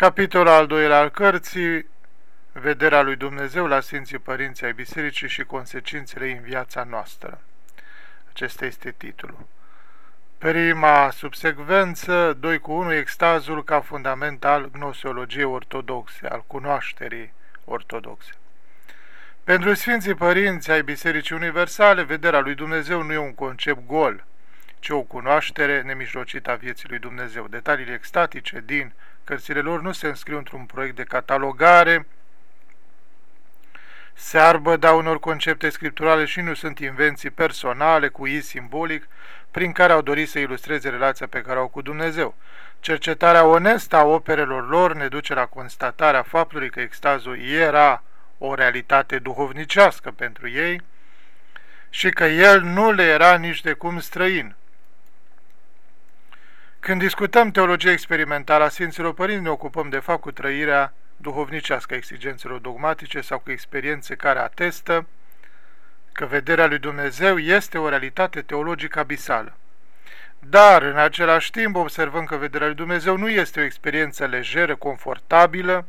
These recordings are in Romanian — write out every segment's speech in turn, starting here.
Capitolul al doilea al cărții, vederea lui Dumnezeu la Sfinții Părinții ai Bisericii și consecințele în viața noastră. Acesta este titlul. Prima subsecvență, 2 cu 1, extazul ca fundament al gnoseologiei ortodoxe, al cunoașterii ortodoxe. Pentru Sfinții Părinți ai Bisericii Universale, vederea lui Dumnezeu nu e un concept gol, ci o cunoaștere nemijlocită a vieții lui Dumnezeu. Detaliile extatice din cărțile lor nu se înscriu într-un proiect de catalogare, se arbăda unor concepte scripturale și nu sunt invenții personale cu i simbolic prin care au dorit să ilustreze relația pe care au cu Dumnezeu. Cercetarea onestă a operelor lor ne duce la constatarea faptului că extazul era o realitate duhovnicească pentru ei și că el nu le era nici de cum străin. Când discutăm teologia experimentală a Sfinților Părinți, ne ocupăm de fapt cu trăirea duhovnicească a exigențelor dogmatice sau cu experiențe care atestă că vederea lui Dumnezeu este o realitate teologică abisală. Dar, în același timp, observăm că vederea lui Dumnezeu nu este o experiență lejeră, confortabilă,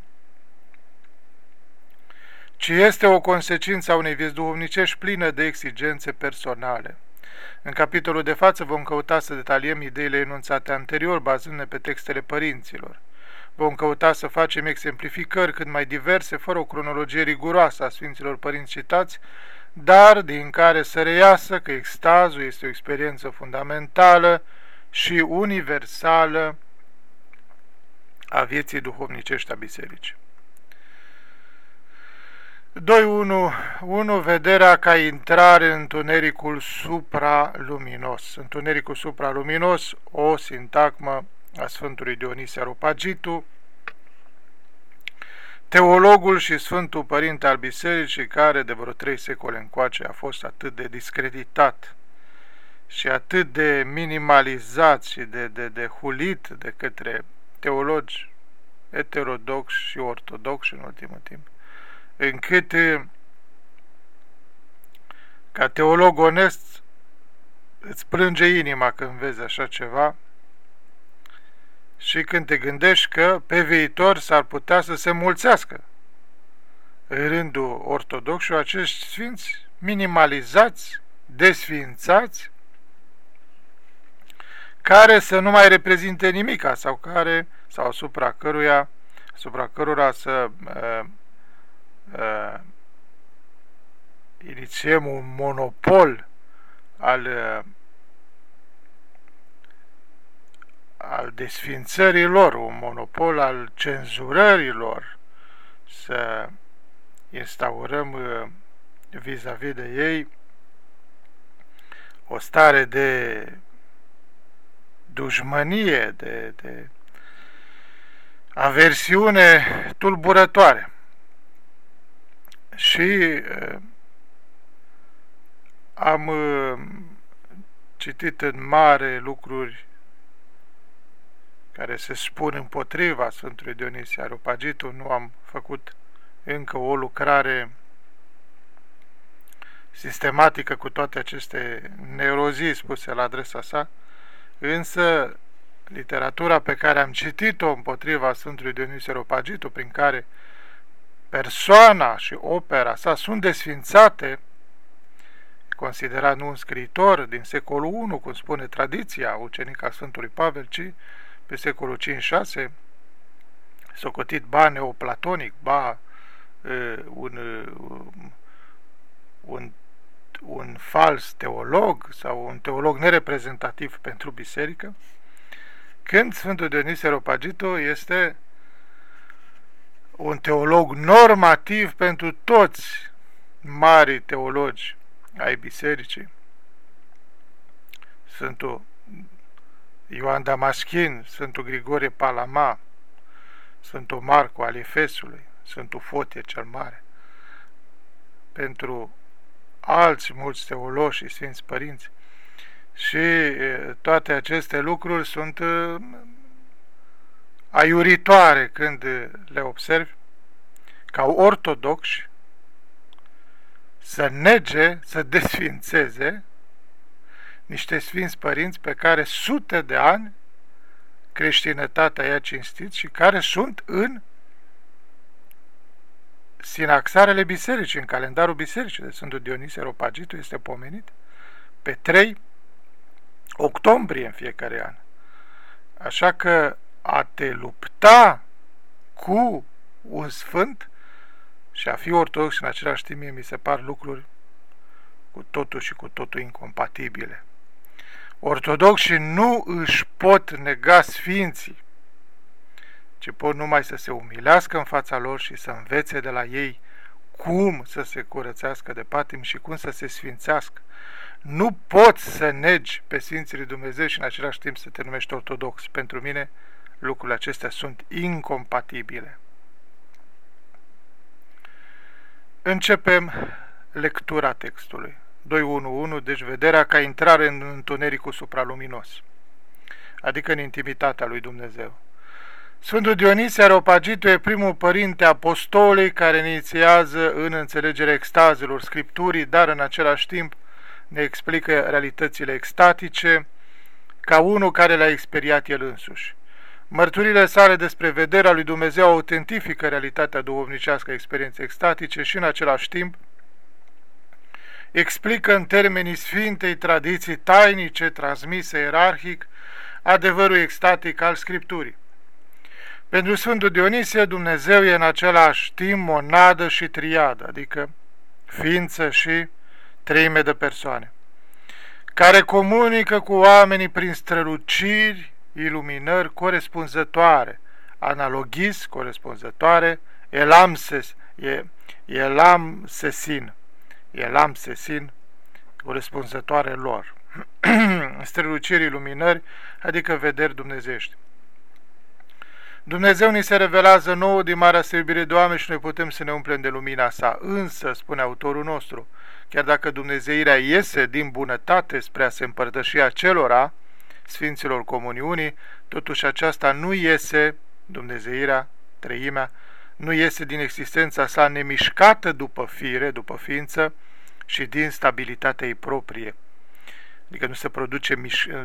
ci este o consecință a unei vieți duhovnicești plină de exigențe personale. În capitolul de față vom căuta să detaliem ideile enunțate anterior, bazându-ne pe textele părinților. Vom căuta să facem exemplificări cât mai diverse, fără o cronologie riguroasă a Sfinților Părinți citați, dar din care să reiasă că extazul este o experiență fundamentală și universală a vieții duhovnicești a Bisericii. 2.1.1 Vederea ca intrare în întunericul supraluminos. Întunericul supraluminos, o sintagmă a Sfântului Dionisie Aropagitu, teologul și Sfântul Părinte al Bisericii, care de vreo trei secole încoace a fost atât de discreditat și atât de minimalizat și de, de, de hulit de către teologi heterodoxi și ortodoxi în ultimul timp, încât ca teolog onest îți plânge inima când vezi așa ceva și când te gândești că pe viitor s-ar putea să se mulțească. În rândul ortodoxilor acești sfinți minimalizați, desfințați, care să nu mai reprezinte nimica sau care sau asupra căruia asupra cărora să uh, uh, inițiem un monopol al uh, al desfințărilor, un monopol al cenzurărilor, să instaurăm uh, vis-a-vis -vis de ei o stare de dușmănie, de, de aversiune tulburătoare. Și uh, am uh, citit în mare lucruri care se spun împotriva Sfântului Dionisie Aropagitu. Nu am făcut încă o lucrare sistematică cu toate aceste neurozii spuse la adresa sa, însă literatura pe care am citit-o împotriva Sfântului Dionisie Aropagitu, prin care persoana și opera sa sunt desfințate, considerat nu un scriitor din secolul I, cum spune tradiția ucenica Sfântului Pavel, ci pe secolul 5-6, socotit ba neoplatonic, ba uh, un, uh, un, un fals teolog sau un teolog nereprezentativ pentru biserică, când Sfântul Dionise Ropagito este un teolog normativ pentru toți mari teologi ai bisericii. Sfântul Ioan Damaschin, Sfântul Grigore Palama, Sfântul Marco al Efesului, Sfântul Fotie cel Mare, pentru alți mulți teologi și sfinți părinți. Și toate aceste lucruri sunt aiuritoare când le observi, ca ortodoxi să nege, să desfințeze niște sfinți părinți pe care sute de ani creștinătatea ea cinstit și care sunt în sinaxarele bisericii, în calendarul bisericii de Sfântul Dionisie Ropagitul este pomenit pe 3 octombrie în fiecare an. Așa că a te lupta cu un sfânt și a fi ortodox în același timp mi se par lucruri cu totul și cu totul incompatibile. Ortodoxii nu își pot nega sfinții, ci pot numai să se umilească în fața lor și să învețe de la ei cum să se curățească de patim și cum să se sfințească. Nu poți să negi pe Sfinții lui Dumnezeu și în același timp să te numești ortodox. Pentru mine lucrurile acestea sunt incompatibile. Începem lectura textului. 2.1.1, deci vederea ca intrare în întunericul supraluminos, adică în intimitatea lui Dumnezeu. Sfântul Dionisie Areopagitul e primul părinte apostolei care inițiază în înțelegerea extazelor Scripturii, dar în același timp ne explică realitățile extatice ca unul care le-a experiat el însuși. Mărturile sale despre vederea lui Dumnezeu autentifică realitatea duhovnicească a experienței extatice și în același timp explică în termenii sfintei tradiții tainice transmise ierarhic adevărul extatic al Scripturii. Pentru Sfântul Dionisie, Dumnezeu e în același timp monadă și triadă, adică ființă și treime de persoane, care comunică cu oamenii prin străluciri, iluminări corespunzătoare, analogis corespunzătoare, elamses, e, elam sesin, elam sesin, corespunzătoare lor. străluciri, iluminări, adică vederi dumnezești. Dumnezeu ni se revelează nouă din marea servire de oameni și noi putem să ne umplem de lumina sa. Însă, spune autorul nostru, chiar dacă Dumnezeirea iese din bunătate spre a se împărtăși acelora, Sfinților Comuniunii, totuși aceasta nu iese, Dumnezeirea, treimea, nu iese din existența sa nemișcată după fire, după ființă și din stabilitatea ei proprie. Adică nu se produce,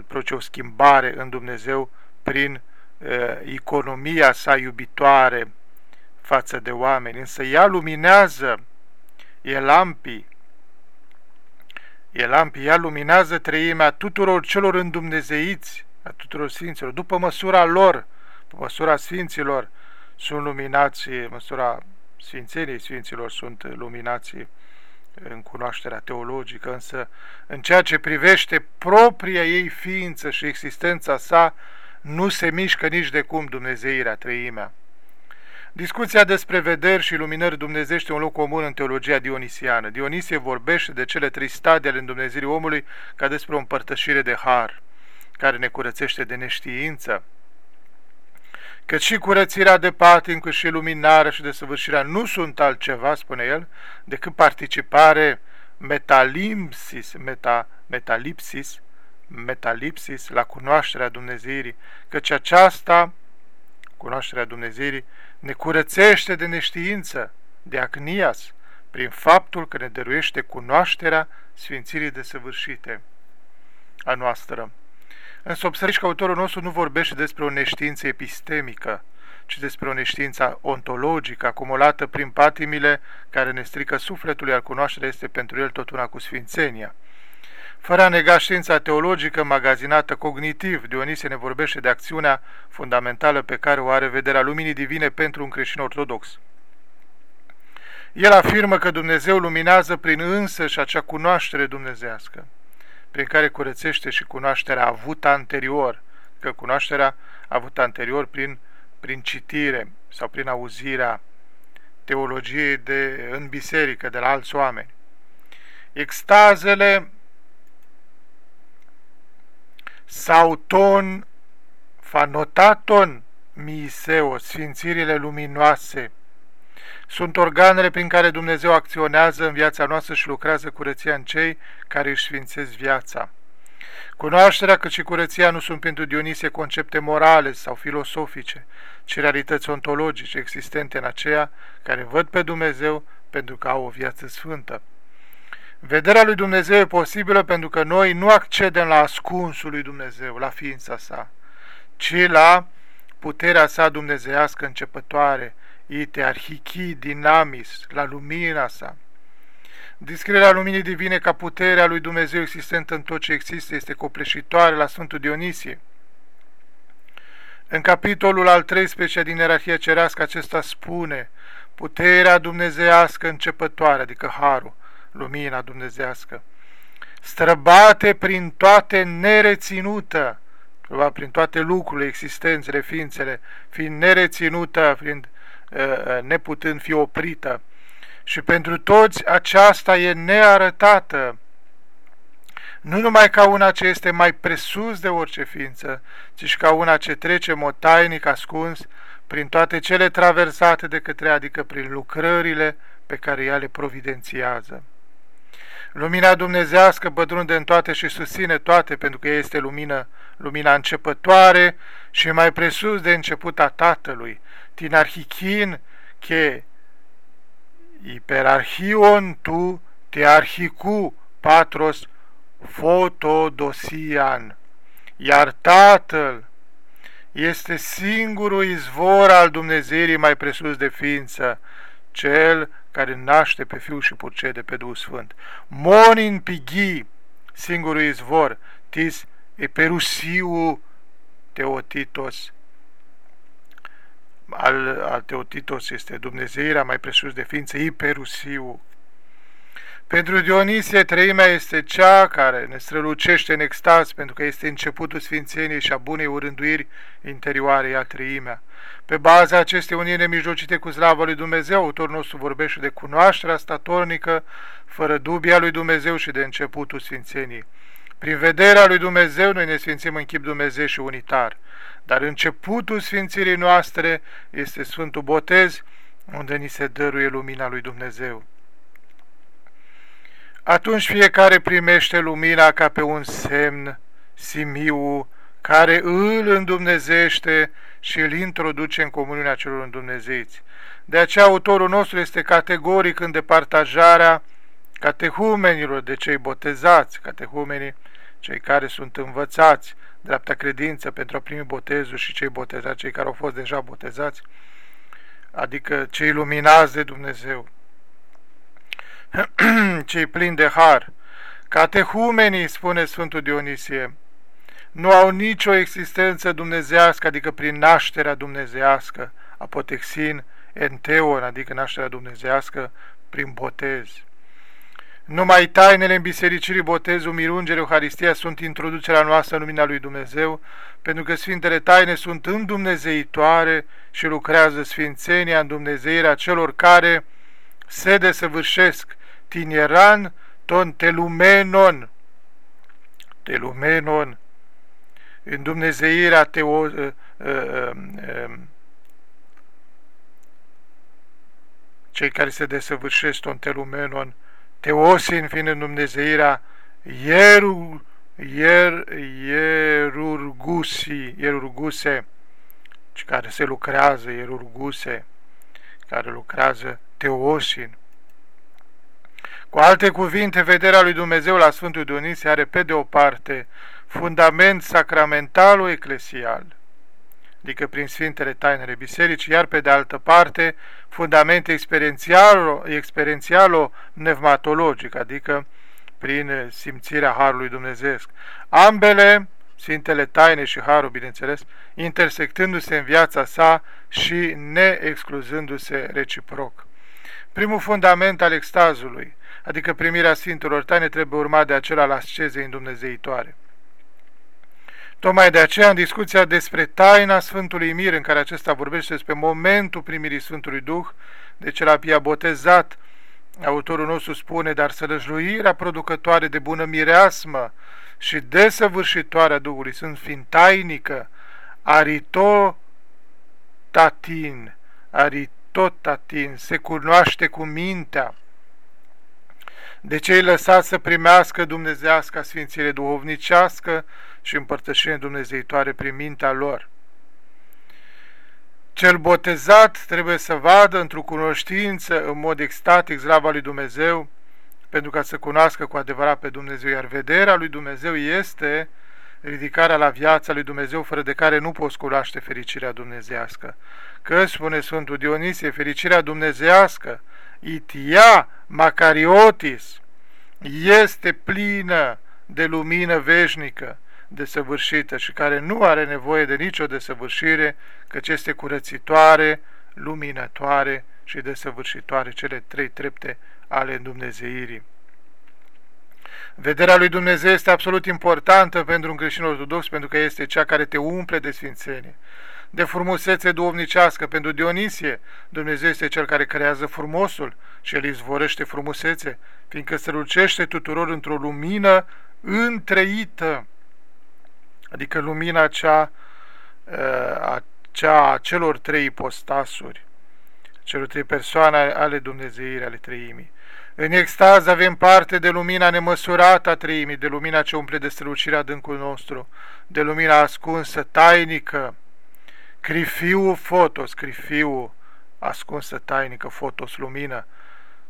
produce o schimbare în Dumnezeu prin uh, economia sa iubitoare față de oameni, însă ea luminează, e lampii, e lampii, ea luminează treimea tuturor celor îndumnezeiți, a tuturor sfinților, după măsura lor, după măsura sfinților, sunt luminați, măsura sfințenii sfinților sunt luminați în cunoașterea teologică, însă în ceea ce privește propria ei ființă și existența sa, nu se mișcă nici de cum Dumnezeirea, treimea. Discuția despre vederi și luminări dumnezește un loc comun în teologia dionisiană. Dionisie vorbește de cele trei stadii ale îndumnezirii omului ca despre o împărtășire de har, care ne curățește de neștiință, Cât și curățirea de patim, cât și luminarea și desăvârșirea nu sunt altceva, spune el, decât participare metalimpsis, meta, metalipsis, metalipsis, la cunoașterea Dumnezeirii, căci aceasta, cunoașterea Dumnezeirii, ne curățește de neștiință, de acnias, prin faptul că ne dăruiește cunoașterea Sfințirii desăvârșite a noastră. Însă observi că autorul nostru nu vorbește despre o neștiință epistemică, ci despre o neștiință ontologică acumulată prin patimile care ne strică sufletul, iar cunoașterea este pentru el tot una cu sfințenia. Fără a nega știința teologică magazinată cognitiv, Dionisie ne vorbește de acțiunea fundamentală pe care o are vederea luminii divine pentru un creștin ortodox. El afirmă că Dumnezeu luminează prin însă și acea cunoaștere dumnezească, prin care curățește și cunoașterea avută anterior, că cunoașterea avută anterior prin, prin citire sau prin auzirea teologiei de, în biserică, de la alți oameni. Extazele sauton fanotaton miiseo, sfințirile luminoase, sunt organele prin care Dumnezeu acționează în viața noastră și lucrează curăția în cei care își sfințesc viața. Cunoașterea cât și curăția nu sunt pentru Dionisie concepte morale sau filosofice, ci realități ontologice existente în aceia care văd pe Dumnezeu pentru că au o viață sfântă. Vederea lui Dumnezeu e posibilă pentru că noi nu accedem la ascunsul lui Dumnezeu, la ființa sa, ci la puterea sa dumnezeiască începătoare, ite arhichi dinamis, la lumina sa. Descrierea luminii divine ca puterea lui Dumnezeu existentă în tot ce există este copleșitoare la Sfântul Dionisie. În capitolul al 13 din ierarhia cerească acesta spune puterea dumnezeiască începătoare, adică harul, lumina dumnezească, străbate prin toate nereținută, prin toate lucrurile, existențele, ființele, fiind nereținută, fiind uh, neputând fi oprită. Și pentru toți aceasta e nearătată, nu numai ca una ce este mai presus de orice ființă, ci și ca una ce trece motainic ascuns prin toate cele traversate de către, adică prin lucrările pe care ea le providențiază. Lumina dumnezească pătrunde în toate și susține toate, pentru că ea este lumină, lumina începătoare și mai presus de început a Tatălui. Tinarhichin che iperarhion tu te arhicu patros fotodosian. Iar Tatăl este singurul izvor al Dumnezeirii mai presus de ființă, cel care naște pe Fiul și purcede pe Duhul Sfânt. Monin pighi, singurul izvor, tis eperusiu teotitos. Al, al teotitos este Dumnezeirea mai presus de ființă, iperusiu. Pentru Dionisie, treimea este cea care ne strălucește în extaz, pentru că este începutul sfințeniei și a bunei urânduiri interioare, ea treimea. Pe baza acestei uniri nemijlocite cu slava lui Dumnezeu, autorul nostru vorbește de cunoașterea statornică, fără dubia lui Dumnezeu și de începutul sfințeniei. Prin vederea lui Dumnezeu noi ne sfințim în chip Dumnezeu și unitar, dar începutul sfințirii noastre este Sfântul Botez, unde ni se dăruie lumina lui Dumnezeu. Atunci fiecare primește lumina ca pe un semn, simiu, care îl îndumnezește și îl introduce în comuniunea celor îndumnezeiți. De aceea autorul nostru este categoric în departajarea catehumenilor de cei botezați, catehumenii, cei care sunt învățați, dreapta credință pentru a primi botezul și cei botezați, cei care au fost deja botezați, adică cei luminați de Dumnezeu, cei plini de har. Catehumenii, spune Sfântul Dionisie, nu au nicio existență dumnezească, adică prin nașterea dumnezească, apotexin, enteon, adică nașterea dumnezească, prin botez. Numai tainele în bisericirii, botezul, mirungere, Euharistia sunt introducerea noastră în lumina lui Dumnezeu, pentru că Sfintele Taine sunt îndumnezeitoare și lucrează Sfințenia în Dumnezeirea celor care se desăvârșesc. Tineran ton telumenon, telumenon, în Dumnezeirea teo, uh, uh, uh, cei care se desăvârșesc ton telumenon, teosin fiind în Dumnezeirea ieru, ier, ierurgusi, ierurguse, care se lucrează, ierurguse, care lucrează teosin. Cu alte cuvinte, vederea lui Dumnezeu la Sfântul Dionisie are pe de o parte fundament sacramental eclesial, adică prin Sfintele Tainele Bisericii, iar pe de altă parte fundament experiențialo pneumatologic, adică prin simțirea Harului Dumnezeu. Ambele, Sfintele Taine și Harul, bineînțeles, intersectându-se în viața sa și neexcluzându-se reciproc. Primul fundament al extazului, adică primirea Sfintelor Taine, trebuie urmat de acela la ascezei îndumnezeitoare. Tocmai de aceea, în discuția despre taina Sfântului Mir, în care acesta vorbește despre momentul primirii Sfântului Duh, de ce l-a botezat, autorul nostru spune, dar sălăjluirea producătoare de bună mireasmă și desăvârșitoarea Duhului sunt fiind tainică, aritotatin, aritotatin, se cunoaște cu mintea, de cei lăsați să primească dumnezească sfințire duhovnicească și împărtășire dumnezeitoare prin mintea lor. Cel botezat trebuie să vadă într-o cunoștință în mod extatic slava lui Dumnezeu, pentru ca să cunoască cu adevărat pe Dumnezeu, iar vederea lui Dumnezeu este ridicarea la viața lui Dumnezeu, fără de care nu poți cunoaște fericirea dumnezească. Că, spune Sfântul Dionisie, fericirea dumnezească, itia macariotis, este plină de lumină veșnică, desăvârșită și care nu are nevoie de nicio desăvârșire, căci este curățitoare, luminătoare și desăvârșitoare, cele trei trepte ale Dumnezeirii. Vederea lui Dumnezeu este absolut importantă pentru un creștin ortodox, pentru că este cea care te umple de sfințenie, de frumusețe duomnicească. Pentru Dionisie, Dumnezeu este cel care creează frumosul și el izvorăște frumusețe, fiindcă se lucește tuturor într-o lumină întreită, adică lumina cea, a, cea a celor trei ipostasuri, celor trei persoane ale Dumnezeirii, ale treimii. În extaz avem parte de lumina nemăsurată a treimii, de lumina ce umple de strălucirea adâncul nostru, de lumina ascunsă, tainică, crifiu fotos, crifiu ascunsă, tainică, fotos, lumină,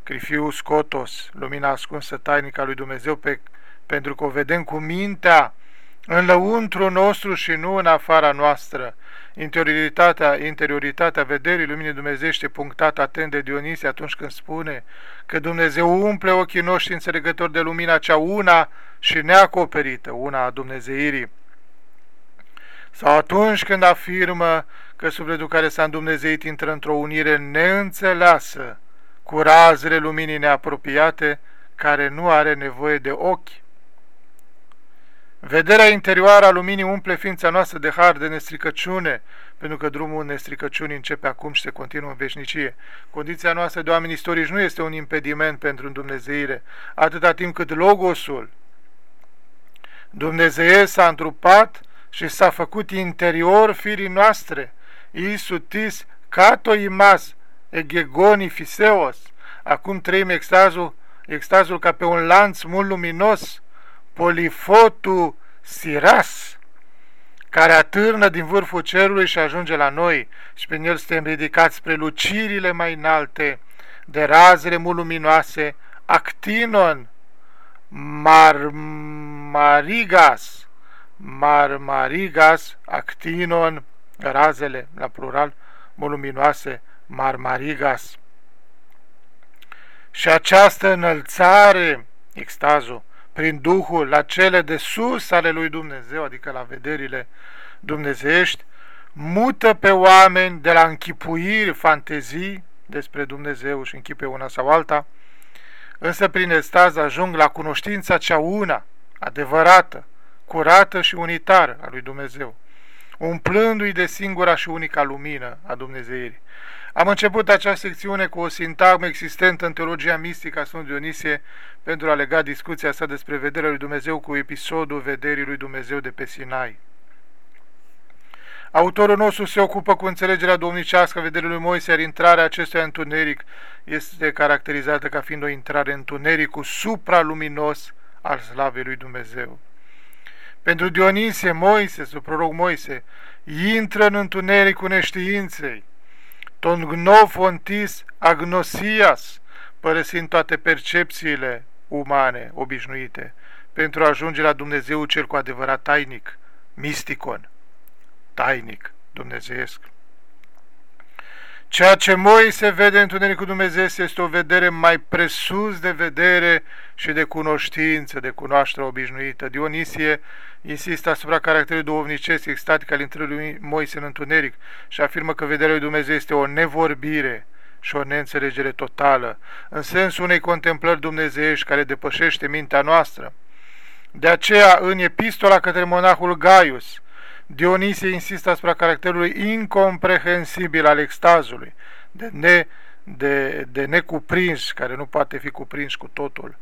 crifiu scotos, lumina ascunsă, tainică a lui Dumnezeu, pe, pentru că o vedem cu mintea, în lăuntru nostru și nu în afara noastră. Interioritatea, interioritatea vederii luminii dumnezește punctată atent de Dionisie atunci când spune că Dumnezeu umple ochii noștri înțelegători de lumina cea una și neacoperită, una a Dumnezeirii. Sau atunci când afirmă că sufletul care s-a îndumnezeit intră într-o unire neînțeleasă cu razele luminii neapropiate, care nu are nevoie de ochi Vederea interioară a luminii umple ființa noastră de har, de nestricăciune, pentru că drumul nestricăciunii începe acum și se continuă în veșnicie. Condiția noastră de oameni istorici nu este un impediment pentru îndumnezeire, atâta timp cât Logosul Dumnezeu s-a întrupat și s-a făcut interior firii noastre, isutis cato imas egegoni fiseos. Acum trăim extazul, extazul ca pe un lanț mult luminos, polifotu siras, care atârnă din vârful cerului și ajunge la noi și prin el suntem ridicați spre lucirile mai înalte, de razele mult luminoase, actinon, marmarigas, marmarigas, actinon, razele, la plural, mult luminoase, marmarigas. Și această înălțare, extazul, prin Duhul la cele de sus ale lui Dumnezeu, adică la vederile dumnezeiești, mută pe oameni de la închipuiri, fantezii despre Dumnezeu și închipe una sau alta, însă prin estaz ajung la cunoștința cea una, adevărată, curată și unitară a lui Dumnezeu, umplându-i de singura și unica lumină a Dumnezeirii. Am început această secțiune cu o sintagmă existentă în teologia mistică a Sfântului Dionisie pentru a lega discuția sa despre vederea lui Dumnezeu cu episodul vederii lui Dumnezeu de pe Sinai. Autorul nostru se ocupă cu înțelegerea domnicească a vederii lui Moise, iar intrarea acestui întuneric este caracterizată ca fiind o intrare în întunericul supraluminos al slavei lui Dumnezeu. Pentru Dionisie, Moise, sub proroc Moise, intră în întunericul neștiinței, ton gnofontis agnosias, părăsind toate percepțiile umane, obișnuite, pentru a ajunge la Dumnezeu cel cu adevărat tainic, misticon, tainic, dumnezeiesc. Ceea ce Moise vede întunericul Dumnezeu este o vedere mai presus de vedere și de cunoștință, de cunoaștere obișnuită. Dionisie insistă asupra caracterului duhovnicesc extatic al intrării lui Moise în întuneric și afirmă că vederea lui Dumnezeu este o nevorbire și o neînțelegere totală, în sensul unei contemplări dumnezeiești care depășește mintea noastră. De aceea, în epistola către monahul Gaius, Dionisie insistă asupra caracterului incomprehensibil al extazului, de, ne, de, de necuprins, care nu poate fi cuprins cu totul.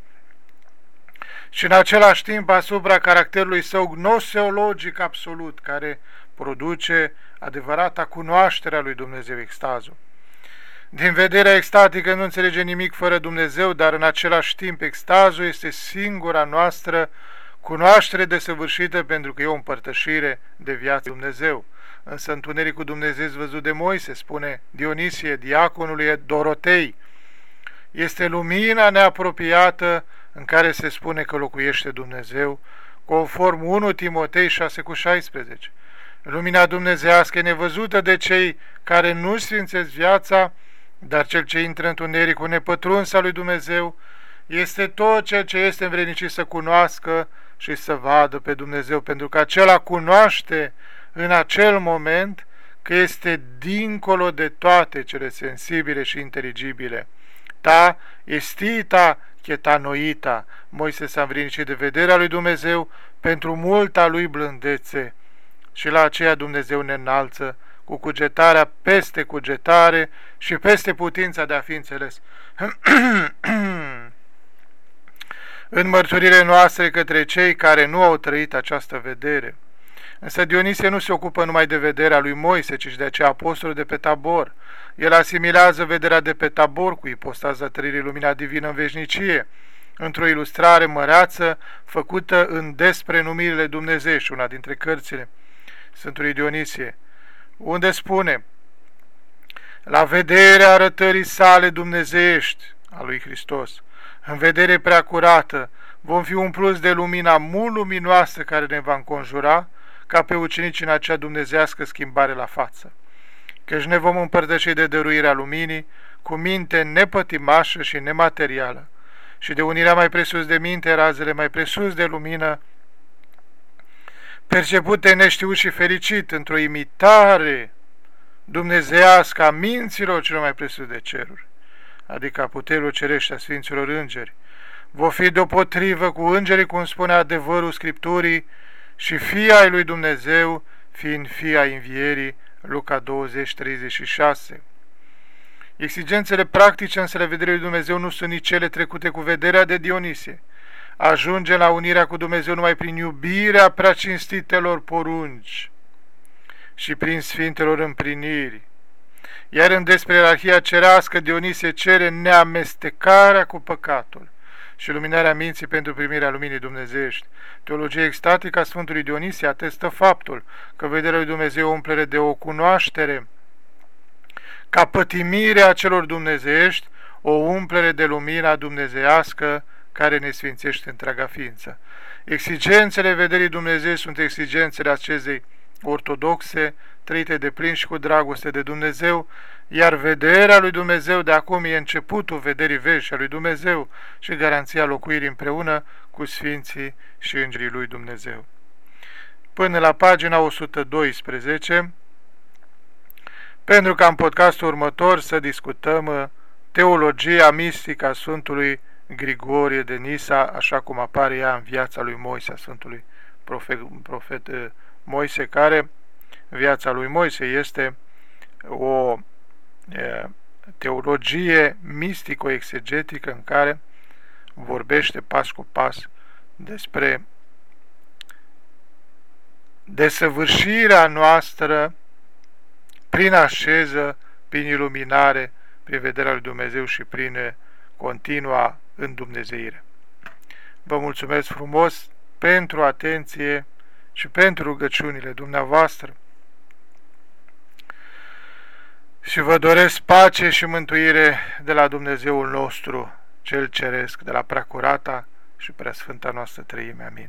Și în același timp asupra caracterului său gnoseologic absolut, care produce adevărata cunoașterea lui Dumnezeu extazul. Din vederea extatică nu înțelege nimic fără Dumnezeu, dar în același timp extazul este singura noastră cunoaștere desăvârșită pentru că e o împărtășire de viață Dumnezeu. Însă întunericul Dumnezeu văzut de Moise, spune Dionisie, diaconului Dorotei, este lumina neapropiată în care se spune că locuiește Dumnezeu, conform 1 Timotei 6 cu 16. Lumina dumnezească e nevăzută de cei care nu sfințesc viața, dar cel ce intră întunericul nepătruns al lui Dumnezeu este tot ceea ce este învrednicit să cunoască și să vadă pe Dumnezeu, pentru că acela cunoaște în acel moment că este dincolo de toate cele sensibile și inteligibile. Ta estita chetanoita, Moise s-a învrinicit de vederea lui Dumnezeu pentru multa lui blândețe și la aceea Dumnezeu ne înalță cu cugetarea peste cugetare și peste putința de a fi înțeles. în mărturile noastre către cei care nu au trăit această vedere. Însă Dionisie nu se ocupă numai de vederea lui Moise, ci și de acea apostolul de pe tabor. El asimilează vederea de pe tabor cu ipostaza trăirii lumina divină în veșnicie, într-o ilustrare măreață făcută în despre numirile Dumnezeu, una dintre cărțile Sfântului Dionisie, unde spune La vederea arătării sale dumnezeiești a lui Hristos, în vedere prea curată, vom fi umpluți de lumina mult luminoasă care ne va înconjura, ca pe ucenici în acea dumnezească schimbare la față. Căci ne vom împărtăși de dăruirea luminii, cu minte nepătimașă și nematerială, și de unirea mai presus de minte, razele mai presus de lumină, percepute neștiut și fericit într-o imitare dumnezească a minților celor mai presus de ceruri adică a puterilor cerești a Sfinților Îngeri. Vă fi deopotrivă cu îngerii, cum spune adevărul Scripturii, și fia ai lui Dumnezeu, fiind fia învierii, Luca 20, 36. Exigențele practice în vederea lui Dumnezeu nu sunt nici cele trecute cu vederea de Dionisie. Ajunge la unirea cu Dumnezeu numai prin iubirea preacinstitelor porunci și prin sfintelor împliniri iar în despre ierarhia cerească, Dionisie cere neamestecarea cu păcatul și luminarea minții pentru primirea luminii dumnezeiești. Teologia extatică a Sfântului Dionisie atestă faptul că vederea lui Dumnezeu umplere de o cunoaștere ca pătimirea celor dumnezeiești, o umplere de lumina dumnezeiască care ne sfințește întreaga ființă. Exigențele vederii Dumnezeu sunt exigențele acestei ortodoxe, trăite de plin și cu dragoste de Dumnezeu, iar vederea lui Dumnezeu de acum e începutul vederii vești a lui Dumnezeu și garanția locuirii împreună cu Sfinții și Îngerii lui Dumnezeu. Până la pagina 112, pentru ca în podcastul următor să discutăm teologia mistică a Sfântului Grigorie de Nisa, așa cum apare ea în viața lui Moise, a Sfântului profet, profet eh, Moise, care viața lui Moise este o teologie mistico-exegetică în care vorbește pas cu pas despre desăvârșirea noastră prin așeză, prin iluminare, prin vederea lui Dumnezeu și prin continua îndumnezeire. Vă mulțumesc frumos pentru atenție și pentru rugăciunile dumneavoastră și vă doresc pace și mântuire de la Dumnezeul nostru, Cel Ceresc, de la Preacurata și Preasfânta noastră Trăime. Amin.